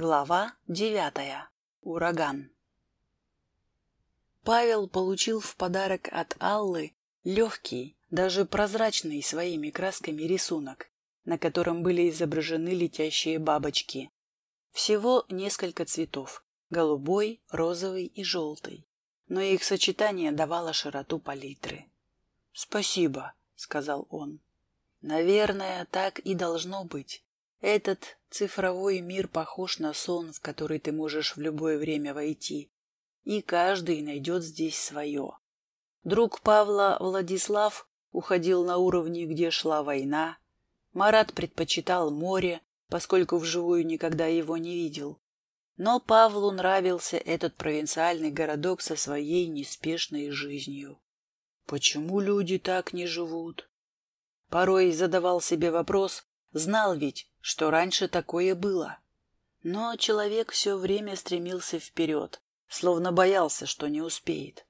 Глава девятая. Ураган. Павел получил в подарок от Аллы легкий, даже прозрачный своими красками рисунок, на котором были изображены летящие бабочки. Всего несколько цветов – голубой, розовый и желтый, но их сочетание давало широту палитры. «Спасибо», – сказал он. «Наверное, так и должно быть. Этот цифровой мир похож на сон, в который ты можешь в любое время войти, и каждый найдет здесь свое. Друг Павла Владислав уходил на уровни, где шла война. Марат предпочитал море, поскольку вживую никогда его не видел. Но Павлу нравился этот провинциальный городок со своей неспешной жизнью. Почему люди так не живут? Порой задавал себе вопрос, знал ведь, что раньше такое было. Но человек все время стремился вперед, словно боялся, что не успеет.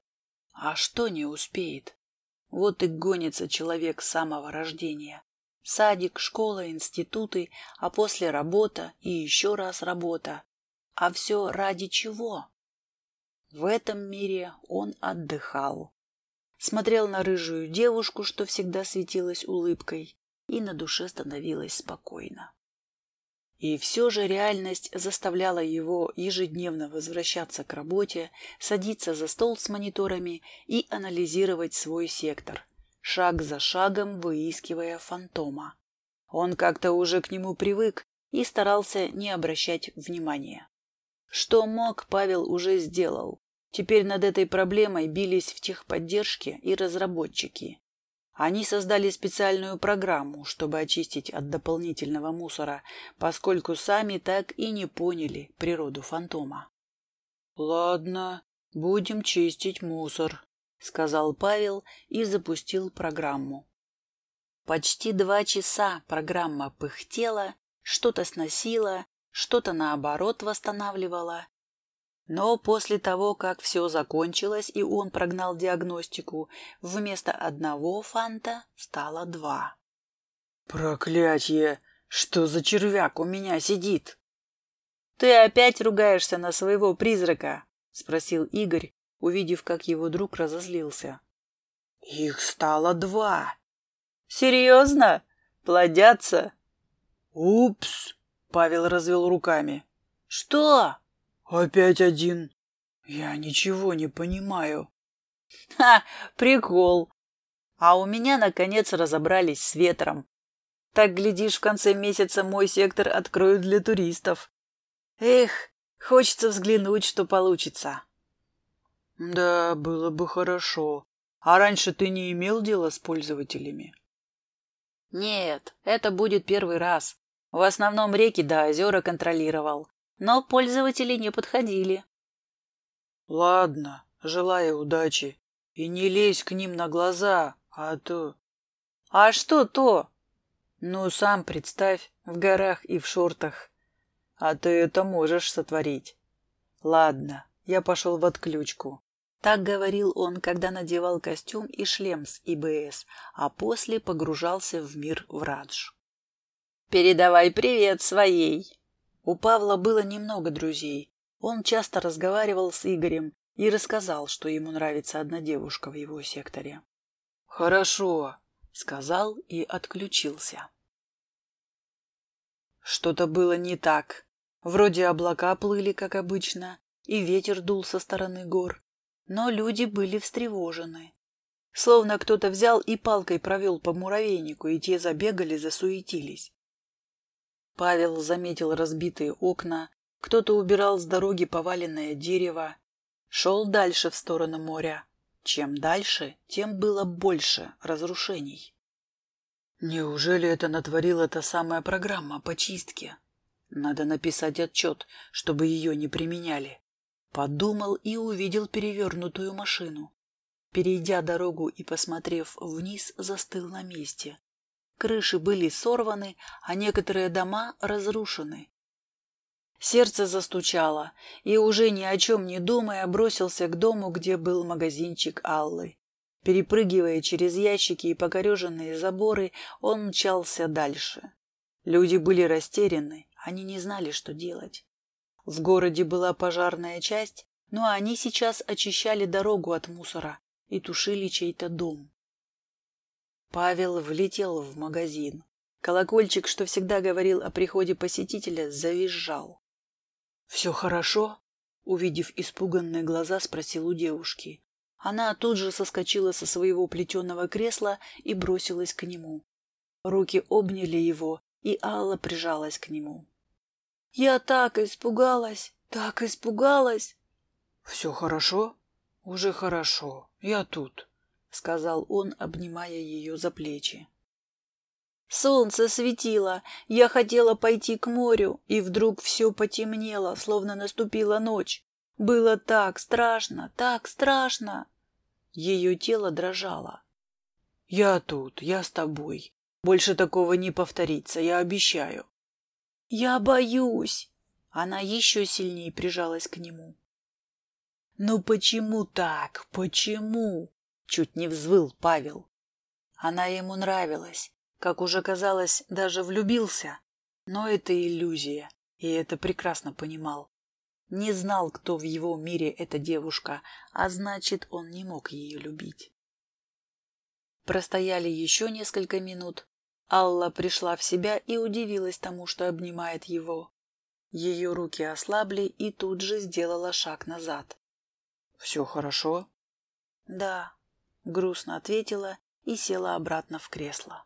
А что не успеет? Вот и гонится человек с самого рождения. Садик, школа, институты, а после работа и еще раз работа. А все ради чего? В этом мире он отдыхал. Смотрел на рыжую девушку, что всегда светилась улыбкой, и на душе становилось спокойно. И все же реальность заставляла его ежедневно возвращаться к работе, садиться за стол с мониторами и анализировать свой сектор, шаг за шагом выискивая фантома. Он как-то уже к нему привык и старался не обращать внимания. Что мог, Павел уже сделал. Теперь над этой проблемой бились в техподдержке и разработчики. Они создали специальную программу, чтобы очистить от дополнительного мусора, поскольку сами так и не поняли природу фантома. «Ладно, будем чистить мусор», — сказал Павел и запустил программу. Почти два часа программа пыхтела, что-то сносила, что-то наоборот восстанавливала, но после того, как все закончилось и он прогнал диагностику, вместо одного фанта стало два. «Проклятье! Что за червяк у меня сидит?» «Ты опять ругаешься на своего призрака?» — спросил Игорь, увидев, как его друг разозлился. «Их стало два». «Серьезно? Плодятся?» «Упс!» — Павел развел руками. «Что?» «Опять один. Я ничего не понимаю». «Ха, прикол. А у меня, наконец, разобрались с ветром. Так, глядишь, в конце месяца мой сектор откроют для туристов. Эх, хочется взглянуть, что получится». «Да, было бы хорошо. А раньше ты не имел дела с пользователями?» «Нет, это будет первый раз. В основном реки да озера контролировал но пользователи не подходили. Ладно, желаю удачи. И не лезь к ним на глаза, а то... А что то? Ну, сам представь, в горах и в шортах. А ты это можешь сотворить. Ладно, я пошел в отключку. Так говорил он, когда надевал костюм и шлем с ИБС, а после погружался в мир Врадж. «Передавай привет своей!» У Павла было немного друзей. Он часто разговаривал с Игорем и рассказал, что ему нравится одна девушка в его секторе. «Хорошо», — сказал и отключился. Что-то было не так. Вроде облака плыли, как обычно, и ветер дул со стороны гор. Но люди были встревожены. Словно кто-то взял и палкой провел по муравейнику, и те забегали, засуетились. Павел заметил разбитые окна, кто-то убирал с дороги поваленное дерево, шел дальше в сторону моря. Чем дальше, тем было больше разрушений. Неужели это натворила та самая программа по чистке? Надо написать отчет, чтобы ее не применяли. Подумал и увидел перевернутую машину. Перейдя дорогу и посмотрев вниз, застыл на месте. Крыши были сорваны, а некоторые дома разрушены. Сердце застучало, и уже ни о чем не думая бросился к дому, где был магазинчик Аллы. Перепрыгивая через ящики и покореженные заборы, он мчался дальше. Люди были растеряны, они не знали, что делать. В городе была пожарная часть, но они сейчас очищали дорогу от мусора и тушили чей-то дом. Павел влетел в магазин. Колокольчик, что всегда говорил о приходе посетителя, завизжал. «Все хорошо?» Увидев испуганные глаза, спросил у девушки. Она тут же соскочила со своего плетеного кресла и бросилась к нему. Руки обняли его, и Алла прижалась к нему. «Я так испугалась, так испугалась!» «Все хорошо? Уже хорошо. Я тут», — сказал он, обнимая ее за плечи. Солнце светило, я хотела пойти к морю, и вдруг все потемнело, словно наступила ночь. Было так страшно, так страшно. Ее тело дрожало. «Я тут, я с тобой. Больше такого не повторится, я обещаю». «Я боюсь!» Она еще сильнее прижалась к нему. «Ну почему так? Почему?» Чуть не взвыл Павел. Она ему нравилась, как уже казалось, даже влюбился. Но это иллюзия, и это прекрасно понимал. Не знал, кто в его мире эта девушка, а значит, он не мог ее любить. Простояли еще несколько минут. Алла пришла в себя и удивилась тому, что обнимает его. Ее руки ослабли и тут же сделала шаг назад. «Все хорошо?» «Да», — грустно ответила и села обратно в кресло.